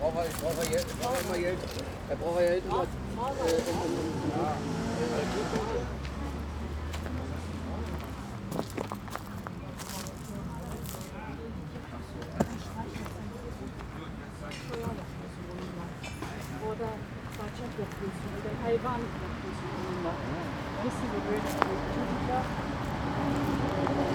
braucht er, braucht er, Geld, braucht er immer Geld. Er braucht ja Geld immer. Äh, um, um,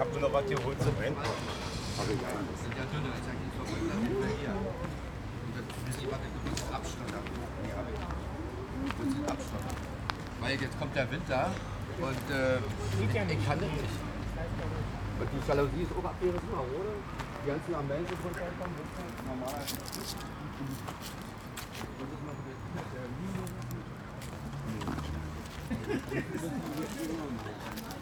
um, ja. Oder Quatschabdurchflüssen oder Taiwan-Durchflüssen. Wissen Sie, wo das ist? Ich hab mir noch was geholt zum Enden. Weil jetzt kommt der Winter und äh, ich kann das nicht. Und die Jalousie ist auch abgerissen, oder? Die ganzen Amellen sind runtergekommen, normal.